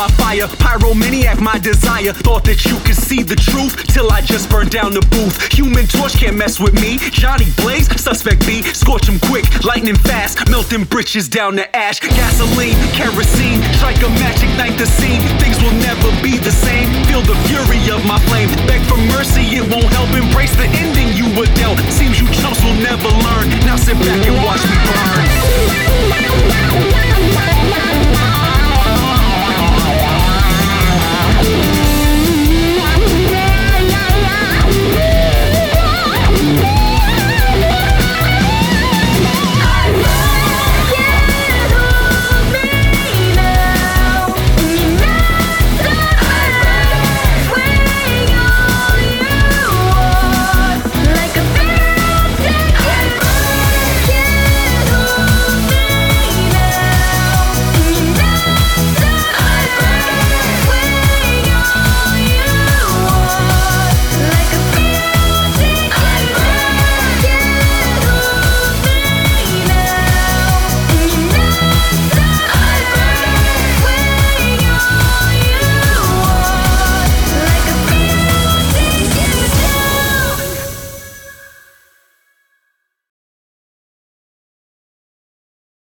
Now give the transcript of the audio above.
my fire. Pyromaniac, my desire. Thought that you could see the truth till I just burned down the booth. Human torch can't mess with me. Johnny Blaze, suspect B. Scorch him quick, lightning fast. Melting britches down to ash. Gasoline, kerosene. Strike a match, ignite the scene. Things will never be the same. Feel the fury of my flame. Beg for mercy, it won't help. Embrace the ending you were dealt. Seems you chumps will never learn. Now sit back and watch me burn.